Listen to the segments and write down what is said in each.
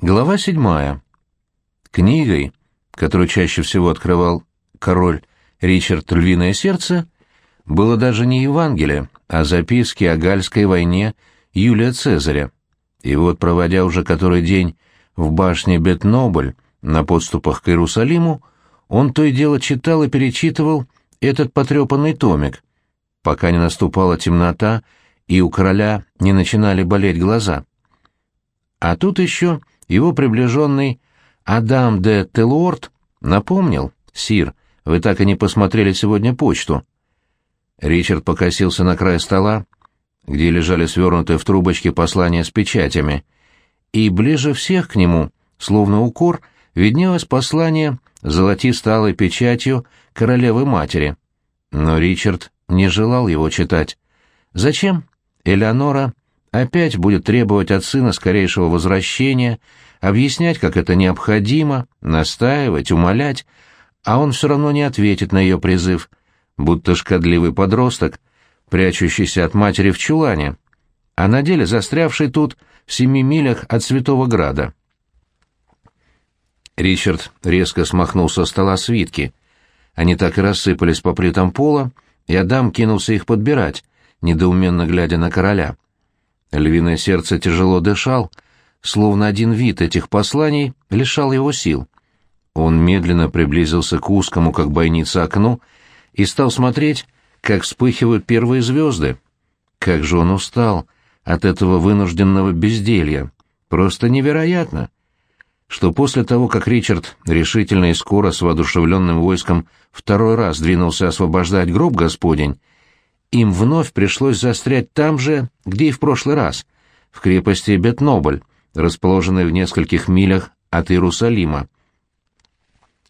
Глава седьмая. Книгой, которую чаще всего открывал король Ричард «Львиное сердце», было даже не Евангелие, а записки о Гальской войне Юлия Цезаря. И вот, проводя уже который день в башне Бетнобль на подступах к Иерусалиму, он то и дело читал и перечитывал этот потрепанный томик, пока не наступала темнота и у короля не начинали болеть глаза. А тут еще его приближенный Адам де Телуорт напомнил, «Сир, вы так и не посмотрели сегодня почту». Ричард покосился на край стола, где лежали свернутые в трубочке послания с печатями, и ближе всех к нему, словно укор, виднелось послание золотисто-алой печатью королевы-матери. Но Ричард не желал его читать. Зачем? Элеонора опять будет требовать от сына скорейшего возвращения, объяснять, как это необходимо, настаивать, умолять, а он все равно не ответит на ее призыв, будто шкодливый подросток, прячущийся от матери в чулане, а на деле застрявший тут в семи милях от Святого Града. Ричард резко смахнул со стола свитки. Они так и рассыпались по плитам пола, и Адам кинулся их подбирать, недоуменно глядя на короля. Львиное сердце тяжело дышал, словно один вид этих посланий лишал его сил. Он медленно приблизился к узкому, как бойница, окну и стал смотреть, как вспыхивают первые звезды. Как же он устал от этого вынужденного безделья. Просто невероятно, что после того, как Ричард решительно и скоро с воодушевленным войском второй раз двинулся освобождать гроб Господень, им вновь пришлось застрять там же, где и в прошлый раз, в крепости Бетнобль, расположенной в нескольких милях от Иерусалима.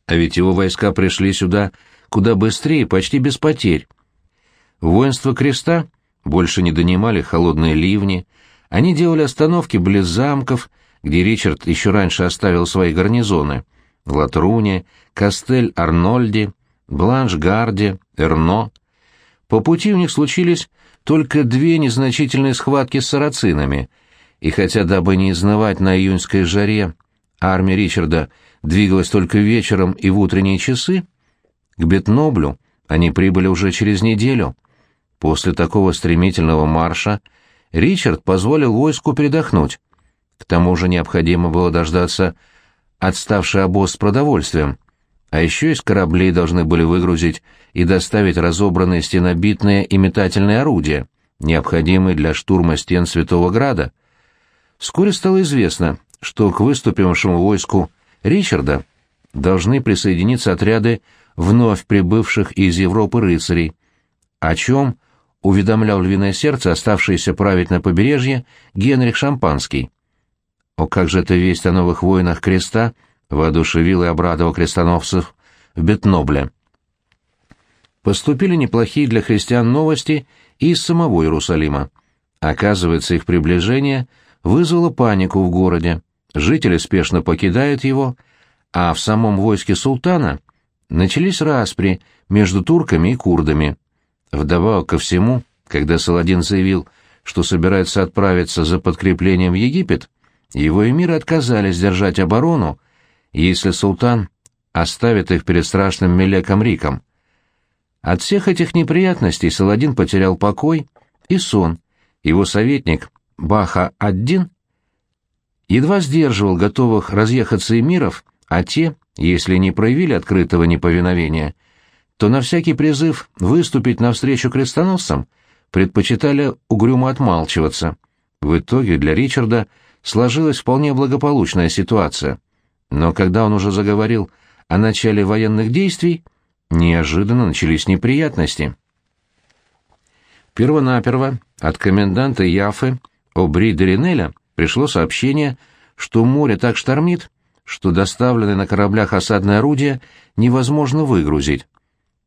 А ведь его войска пришли сюда куда быстрее, почти без потерь. Воинство креста больше не донимали холодные ливни, они делали остановки близ замков, где Ричард еще раньше оставил свои гарнизоны — Латруне, Кастель-Арнольде, Бланш-Гарде, Эрно — по пути у них случились только две незначительные схватки с сарацинами, и хотя, дабы не изнывать на июньской жаре, армия Ричарда двигалась только вечером и в утренние часы, к Бетноблю они прибыли уже через неделю. После такого стремительного марша Ричард позволил войску передохнуть. К тому же необходимо было дождаться отставший обоз с продовольствием, а еще из кораблей должны были выгрузить и доставить разобранные стенобитные и метательные орудия, необходимые для штурма стен Святого Града. Вскоре стало известно, что к выступившему войску Ричарда должны присоединиться отряды вновь прибывших из Европы рыцарей, о чем уведомлял львиное сердце, оставшееся править на побережье, Генрих Шампанский. О, как же эта весть о новых воинах креста — воодушевил и обрадовал крестоносцев в Бетнобле. Поступили неплохие для христиан новости из самого Иерусалима. Оказывается, их приближение вызвало панику в городе, жители спешно покидают его, а в самом войске султана начались распри между турками и курдами. Вдобавок ко всему, когда Саладин заявил, что собирается отправиться за подкреплением в Египет, его эмиры отказались держать оборону, если султан оставит их перед страшным Мелеком Риком. От всех этих неприятностей Саладин потерял покой и сон. Его советник Баха Аддин едва сдерживал готовых разъехаться эмиров, а те, если не проявили открытого неповиновения, то на всякий призыв выступить навстречу крестоносцам предпочитали угрюмо отмалчиваться. В итоге для Ричарда сложилась вполне благополучная ситуация. Но когда он уже заговорил о начале военных действий, неожиданно начались неприятности. Первонаперво от коменданта Яфы Обри Деринеля пришло сообщение, что море так штормит, что доставленные на кораблях осадные орудия невозможно выгрузить.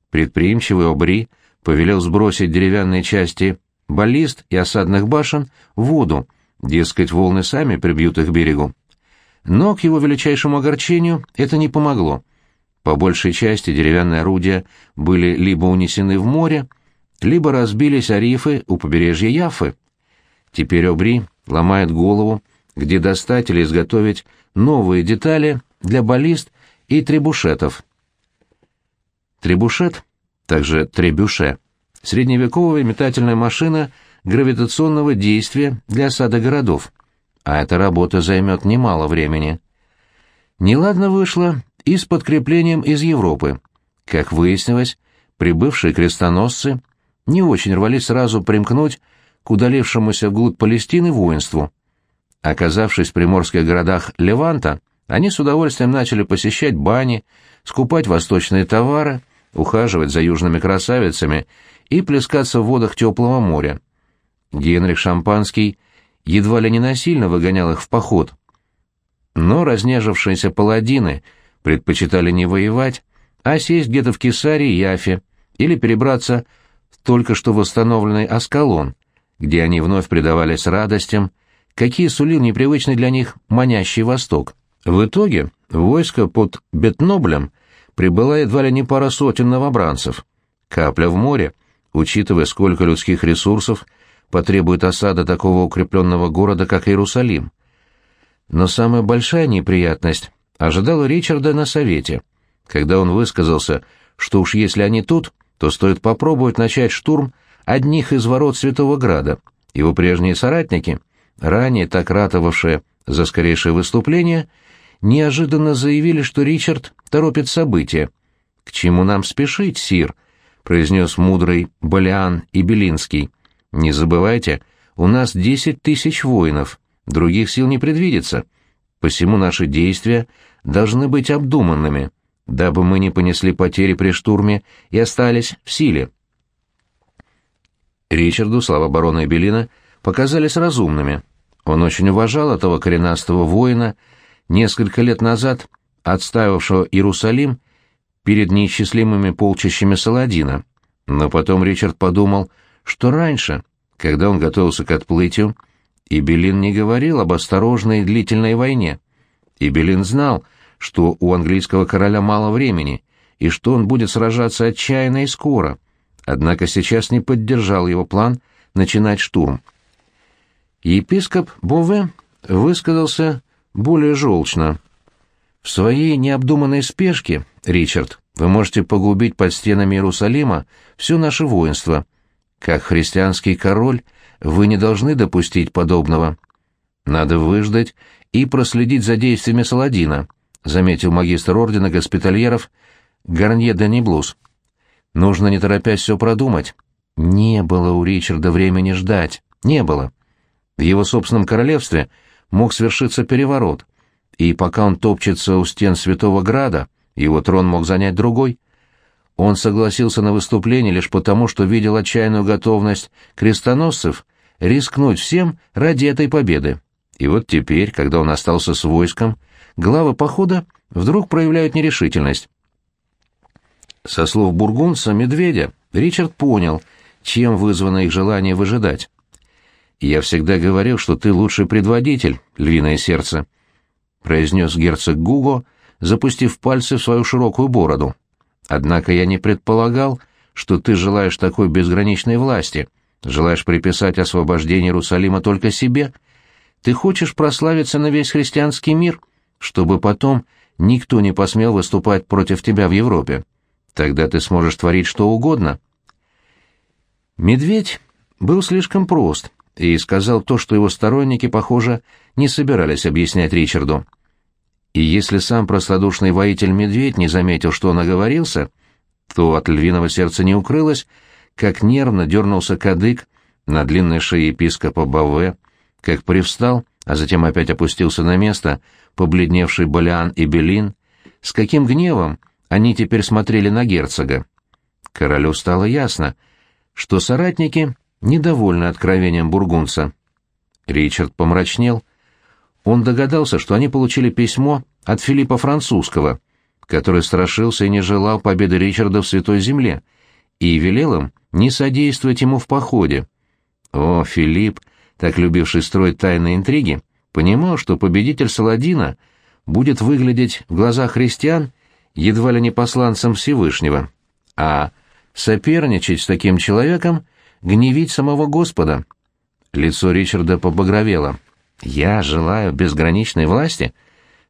Предприимчивый Обри повелел сбросить деревянные части баллист и осадных башен в воду, дескать, волны сами прибьют их берегу. Но, к его величайшему огорчению, это не помогло. По большей части деревянные орудия были либо унесены в море, либо разбились о рифы у побережья Яфы. Теперь Обри ломает голову, где достать или изготовить новые детали для баллист и требушетов. Требушет, также требюше, средневековая метательная машина гравитационного действия для осады городов, а эта работа займет немало времени. Неладно вышло и с подкреплением из Европы. Как выяснилось, прибывшие крестоносцы не очень рвались сразу примкнуть к удалившемуся вглубь Палестины воинству. Оказавшись в приморских городах Леванта, они с удовольствием начали посещать бани, скупать восточные товары, ухаживать за южными красавицами и плескаться в водах теплого моря. Генрих Шампанский едва ли не насильно выгонял их в поход. Но разнежившиеся паладины предпочитали не воевать, а сесть где-то в Кесаре и Яфе или перебраться в только что восстановленный Аскалон, где они вновь предавались радостям, какие сулил непривычный для них манящий Восток. В итоге войско под Бетноблем прибыла едва ли не пара сотен новобранцев. Капля в море, учитывая, сколько людских ресурсов потребует осада такого укрепленного города, как Иерусалим. Но самая большая неприятность ожидала Ричарда на совете, когда он высказался, что уж если они тут, то стоит попробовать начать штурм одних из ворот Святого Града. Его прежние соратники, ранее так ратовавшие за скорейшее выступление, неожиданно заявили, что Ричард торопит события. «К чему нам спешить, сир?» — произнес мудрый Балиан и Белинский. «Не забывайте, у нас десять тысяч воинов, других сил не предвидится, посему наши действия должны быть обдуманными, дабы мы не понесли потери при штурме и остались в силе». Ричарду слова барона Эбелина показались разумными. Он очень уважал этого коренастого воина, несколько лет назад отстаивавшего Иерусалим перед неисчислимыми полчищами Саладина. Но потом Ричард подумал, что раньше, когда он готовился к отплытию, Ибелин не говорил об осторожной и длительной войне. Ибелин знал, что у английского короля мало времени, и что он будет сражаться отчаянно и скоро, однако сейчас не поддержал его план начинать штурм. Епископ Бове высказался более желчно. В своей необдуманной спешке, Ричард, вы можете погубить под стенами Иерусалима все наше воинство. Как христианский король, вы не должны допустить подобного. Надо выждать и проследить за действиями Саладина, заметил магистр ордена госпитальеров Гарнье де Неблус. Нужно не торопясь все продумать. Не было у Ричарда времени ждать. Не было. В его собственном королевстве мог свершиться переворот, и пока он топчется у стен Святого Града, его трон мог занять другой. Он согласился на выступление лишь потому, что видел отчаянную готовность крестоносцев рискнуть всем ради этой победы. И вот теперь, когда он остался с войском, главы похода вдруг проявляют нерешительность. Со слов бургунца Медведя Ричард понял, чем вызвано их желание выжидать. «Я всегда говорил, что ты лучший предводитель, львиное сердце», — произнес герцог Гуго, запустив пальцы в свою широкую бороду. «Однако я не предполагал, что ты желаешь такой безграничной власти, желаешь приписать освобождение Иерусалима только себе. Ты хочешь прославиться на весь христианский мир, чтобы потом никто не посмел выступать против тебя в Европе. Тогда ты сможешь творить что угодно». Медведь был слишком прост и сказал то, что его сторонники, похоже, не собирались объяснять Ричарду. И если сам простодушный воитель-медведь не заметил, что он оговорился, то от львиного сердца не укрылось, как нервно дернулся кадык на длинной шее епископа Баве, как привстал, а затем опять опустился на место, побледневший Балиан и Белин, с каким гневом они теперь смотрели на герцога. Королю стало ясно, что соратники недовольны откровением бургунца. Ричард помрачнел. Он догадался, что они получили письмо от Филиппа Французского, который страшился и не желал победы Ричарда в Святой Земле, и велел им не содействовать ему в походе. О, Филипп, так любивший строить тайные интриги, понимал, что победитель Саладина будет выглядеть в глазах христиан едва ли не посланцем Всевышнего, а соперничать с таким человеком — гневить самого Господа. Лицо Ричарда побагровело. Я желаю безграничной власти?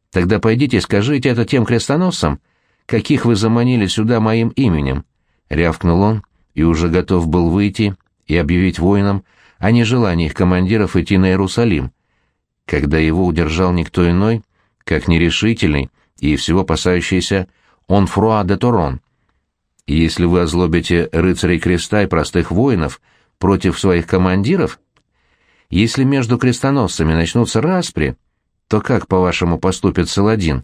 Тогда пойдите скажите это тем крестоносцам, каких вы заманили сюда моим именем, — рявкнул он и уже готов был выйти и объявить воинам о нежелании их командиров идти на Иерусалим, когда его удержал никто иной, как нерешительный и всего опасающийся Онфруа де Торон. Если вы озлобите рыцарей креста и простых воинов против своих командиров, если между крестоносцами начнутся распри, то как, по-вашему, поступит Саладин?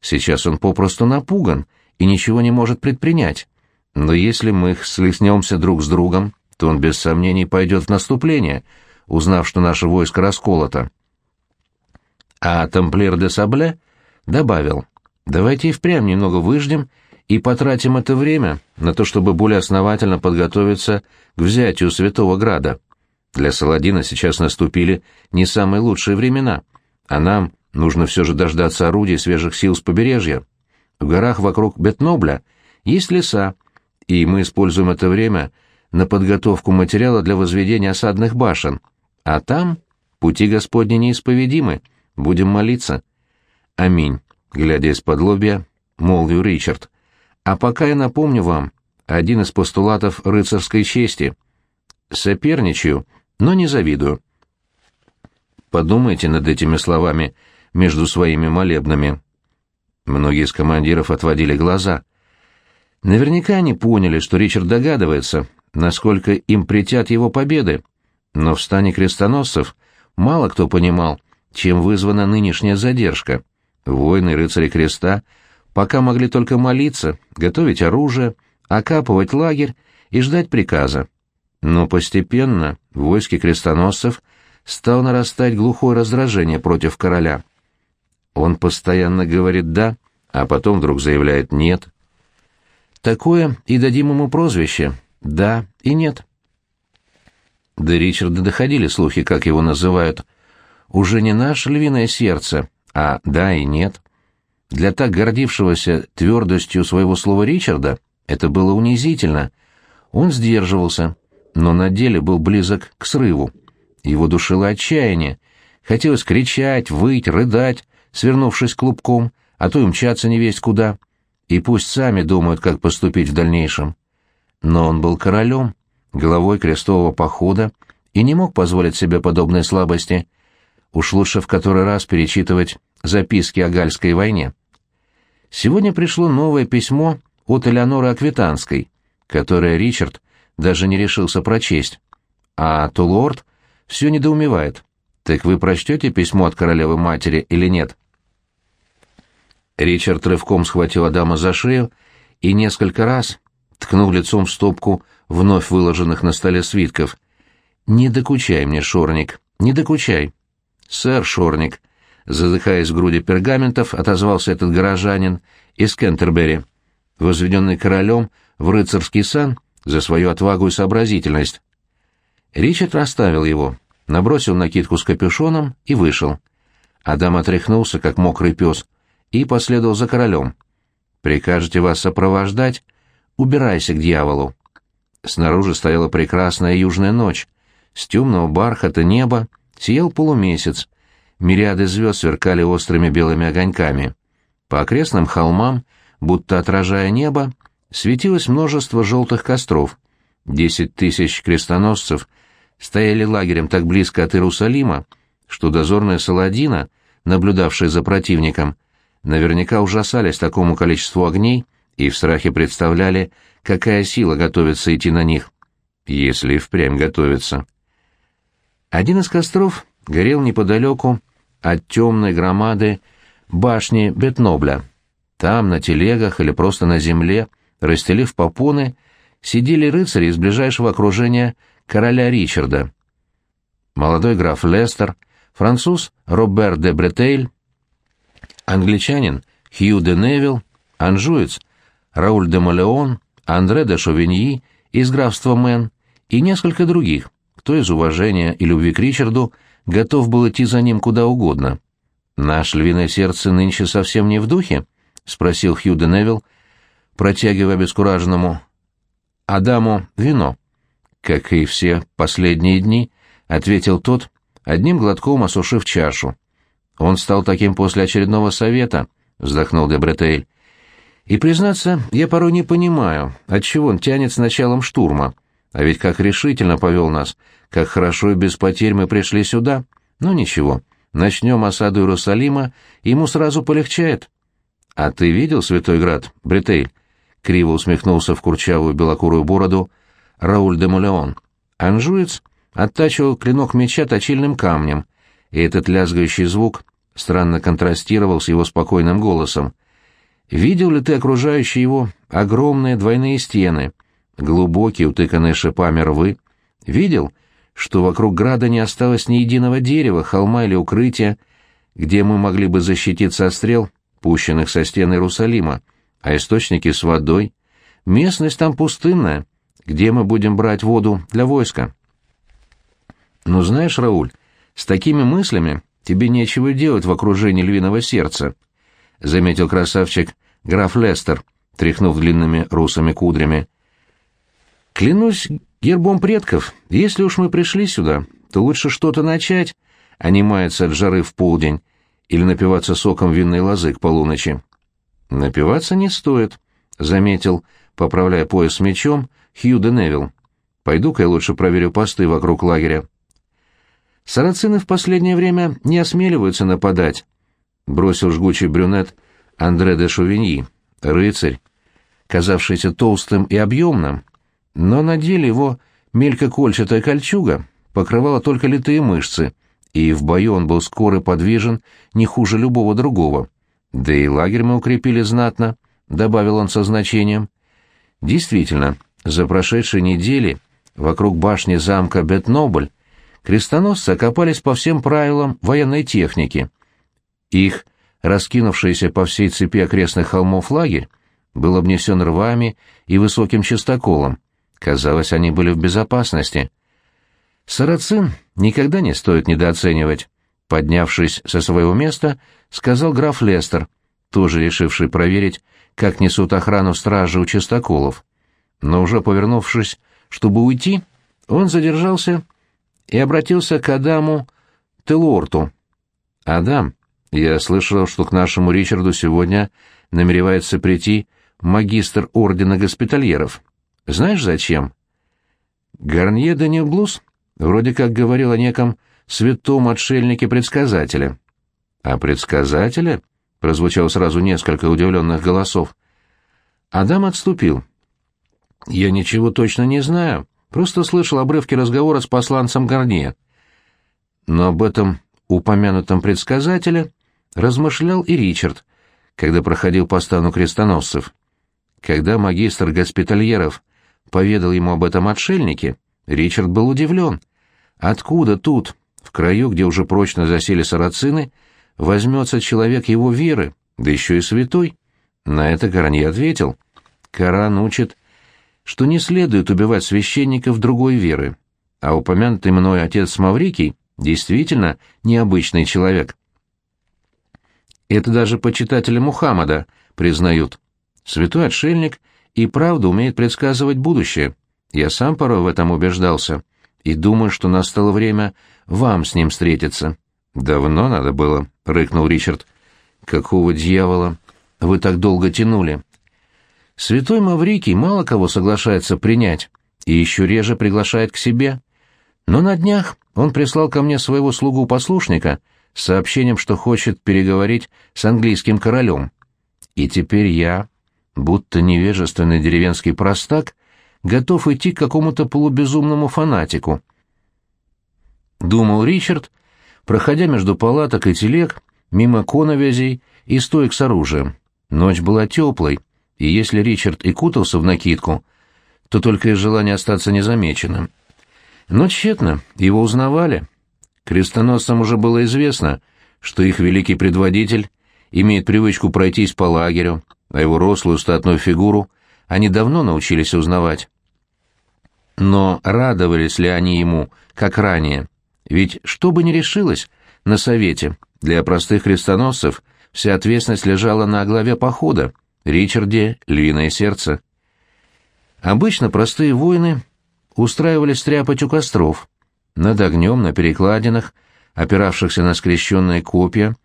Сейчас он попросту напуган и ничего не может предпринять. Но если мы слеснемся друг с другом, то он без сомнений пойдет в наступление, узнав, что наше войско расколото. А тамплиер де Сабле добавил, давайте и впрямь немного выждем и потратим это время на то, чтобы более основательно подготовиться к взятию Святого Града. Для Саладина сейчас наступили не самые лучшие времена, а нам нужно все же дождаться орудий свежих сил с побережья. В горах вокруг Бетнобля есть леса, и мы используем это время на подготовку материала для возведения осадных башен. А там пути Господни неисповедимы, будем молиться. Аминь, глядя из-под лобья, молвил Ричард. А пока я напомню вам один из постулатов рыцарской чести. Соперничаю, но не завидую. Подумайте над этими словами между своими молебнами. Многие из командиров отводили глаза. Наверняка они поняли, что Ричард догадывается, насколько им притят его победы. Но в стане крестоносцев мало кто понимал, чем вызвана нынешняя задержка. Воины рыцари креста пока могли только молиться, готовить оружие, окапывать лагерь и ждать приказа. Но постепенно в войске крестоносцев стало нарастать глухое раздражение против короля. Он постоянно говорит «да», а потом вдруг заявляет «нет». Такое и дадим ему прозвище «да» и «нет». До Ричарда доходили слухи, как его называют. Уже не наше львиное сердце, а «да» и «нет». Для так гордившегося твердостью своего слова Ричарда это было унизительно. Он сдерживался, но на деле был близок к срыву. Его душило отчаяние. Хотелось кричать, выть, рыдать, свернувшись клубком, а то и мчаться невесть куда. И пусть сами думают, как поступить в дальнейшем. Но он был королем, главой крестового похода, и не мог позволить себе подобной слабости. Уж лучше в который раз перечитывать записки о Гальской войне. Сегодня пришло новое письмо от Элеоноры Аквитанской, которое Ричард даже не решился прочесть. А Тулорд все недоумевает. Так вы прочтете письмо от королевы-матери или нет? Ричард рывком схватил Адама за шею и несколько раз ткнул лицом в стопку вновь выложенных на столе свитков. «Не докучай мне, Шорник, не докучай». «Сэр Шорник», задыхаясь в груди пергаментов, отозвался этот горожанин из Кентербери, возведенный королем в рыцарский сан за свою отвагу и сообразительность. Ричард расставил его, набросил накидку с капюшоном и вышел. Адам отряхнулся, как мокрый пес, и последовал за королем. «Прикажете вас сопровождать? Убирайся к дьяволу». Снаружи стояла прекрасная южная ночь. С темного бархата неба сиял полумесяц, мириады звезд сверкали острыми белыми огоньками. По окрестным холмам, будто отражая небо, светилось множество желтых костров. Десять тысяч крестоносцев стояли лагерем так близко от Иерусалима, что дозорные Саладина, наблюдавшие за противником, наверняка ужасались такому количеству огней и в страхе представляли, какая сила готовится идти на них, если впрямь готовится. Один из костров горел неподалеку от темной громады башни Бетнобля. Там, на телегах или просто на земле, расстелив попоны, сидели рыцари из ближайшего окружения короля Ричарда. Молодой граф Лестер, француз Робер де Бретейль, англичанин Хью де Невилл, анжуец Рауль де Малеон, Андре де Шовиньи из графства Мэн и несколько других, кто из уважения и любви к Ричарду готов был идти за ним куда угодно. «Наш львиное сердце нынче совсем не в духе?» — спросил Хью де Невилл, протягивая обескураженному Адаму вино. «Как и все последние дни», — ответил тот, одним глотком осушив чашу. «Он стал таким после очередного совета», — вздохнул Дебретейль. «И, признаться, я порой не понимаю, отчего он тянет с началом штурма. А ведь как решительно повел нас, как хорошо и без потерь мы пришли сюда. Но ничего, начнем осаду Иерусалима, ему сразу полегчает». «А ты видел Святой Град, Бретейль?» — криво усмехнулся в курчавую белокурую бороду Рауль де Мулеон. Анжуец оттачивал клинок меча точильным камнем, и этот лязгающий звук странно контрастировал с его спокойным голосом. «Видел ли ты окружающие его огромные двойные стены, глубокие, утыканные шипами рвы? Видел, что вокруг града не осталось ни единого дерева, холма или укрытия, где мы могли бы защититься от стрел, пущенных со стен Иерусалима, а источники с водой? Местность там пустынная, где мы будем брать воду для войска?» «Ну знаешь, Рауль, с такими мыслями тебе нечего делать в окружении львиного сердца», — заметил красавчик граф Лестер, тряхнув длинными русыми кудрями. «Клянусь гербом предков, если уж мы пришли сюда, то лучше что-то начать, а не маяться от жары в полдень или напиваться соком винной лозы к полуночи». «Напиваться не стоит», — заметил, поправляя пояс мечом, Хью де Невилл. «Пойду-ка я лучше проверю посты вокруг лагеря». Сарацины в последнее время не осмеливаются нападать, бросил жгучий брюнет Андре де Шувиньи, рыцарь, казавшийся толстым и объемным, но на деле его мелькокольчатая кольчуга покрывала только литые мышцы, и в бою он был скор и подвижен не хуже любого другого. Да и лагерь мы укрепили знатно, — добавил он со значением. Действительно, за прошедшие недели вокруг башни замка Бетнобль крестоносцы окопались по всем правилам военной техники. Их, раскинувшийся по всей цепи окрестных холмов лагерь, был обнесен рвами и высоким частоколом. Казалось, они были в безопасности. Сарацин никогда не стоит недооценивать. Поднявшись со своего места, сказал граф Лестер, тоже решивший проверить, как несут охрану стражи у частоколов. Но уже повернувшись, чтобы уйти, он задержался и обратился к Адаму Телорту. «Адам, я слышал, что к нашему Ричарду сегодня намеревается прийти магистр ордена госпитальеров. Знаешь, зачем?» Гарнье де вроде как говорил о неком святом отшельнике-предсказателе. «А предсказателя?» — прозвучало сразу несколько удивленных голосов. Адам отступил. «Я ничего точно не знаю», Просто слышал обрывки разговора с посланцем Гарнье. Но об этом упомянутом предсказателе размышлял и Ричард, когда проходил по стану крестоносцев. Когда магистр госпитальеров поведал ему об этом отшельнике, Ричард был удивлен. Откуда тут, в краю, где уже прочно засели сарацины, возьмется человек его веры, да еще и святой? На это Гарнье ответил. Коран учит что не следует убивать священников другой веры, а упомянутый мной отец Маврикий действительно необычный человек. Это даже почитатели Мухаммада признают. Святой отшельник и правда умеет предсказывать будущее. Я сам порой в этом убеждался. И думаю, что настало время вам с ним встретиться. Давно надо было, — рыкнул Ричард. Какого дьявола вы так долго тянули? Святой Маврикий мало кого соглашается принять и еще реже приглашает к себе. Но на днях он прислал ко мне своего слугу-послушника с сообщением, что хочет переговорить с английским королем. И теперь я, будто невежественный деревенский простак, готов идти к какому-то полубезумному фанатику. Думал Ричард, проходя между палаток и телег, мимо коновязей и стоек с оружием. Ночь была теплой, и если Ричард и кутался в накидку, то только из желания остаться незамеченным. Но тщетно, его узнавали. Крестоносцам уже было известно, что их великий предводитель имеет привычку пройтись по лагерю, а его рослую статную фигуру они давно научились узнавать. Но радовались ли они ему, как ранее? Ведь что бы ни решилось на совете, для простых крестоносцев вся ответственность лежала на главе похода — Ричарде львиное сердце. Обычно простые воины устраивались стряпать у костров. Над огнем, на перекладинах, опиравшихся на скрещенные копья,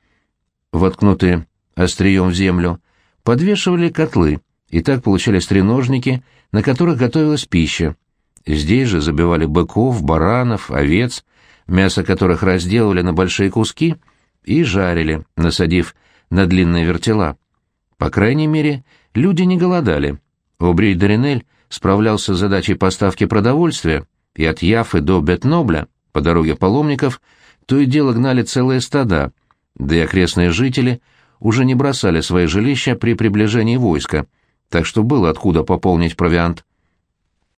воткнутые острием в землю, подвешивали котлы, и так получались треножники, на которых готовилась пища. Здесь же забивали быков, баранов, овец, мясо которых разделывали на большие куски и жарили, насадив на длинные вертела. По крайней мере, люди не голодали. Обрей Доринель справлялся с задачей поставки продовольствия, и от Яфы до Бетнобля, по дороге паломников, то и дело гнали целые стада, да и окрестные жители уже не бросали свои жилища при приближении войска, так что было откуда пополнить провиант.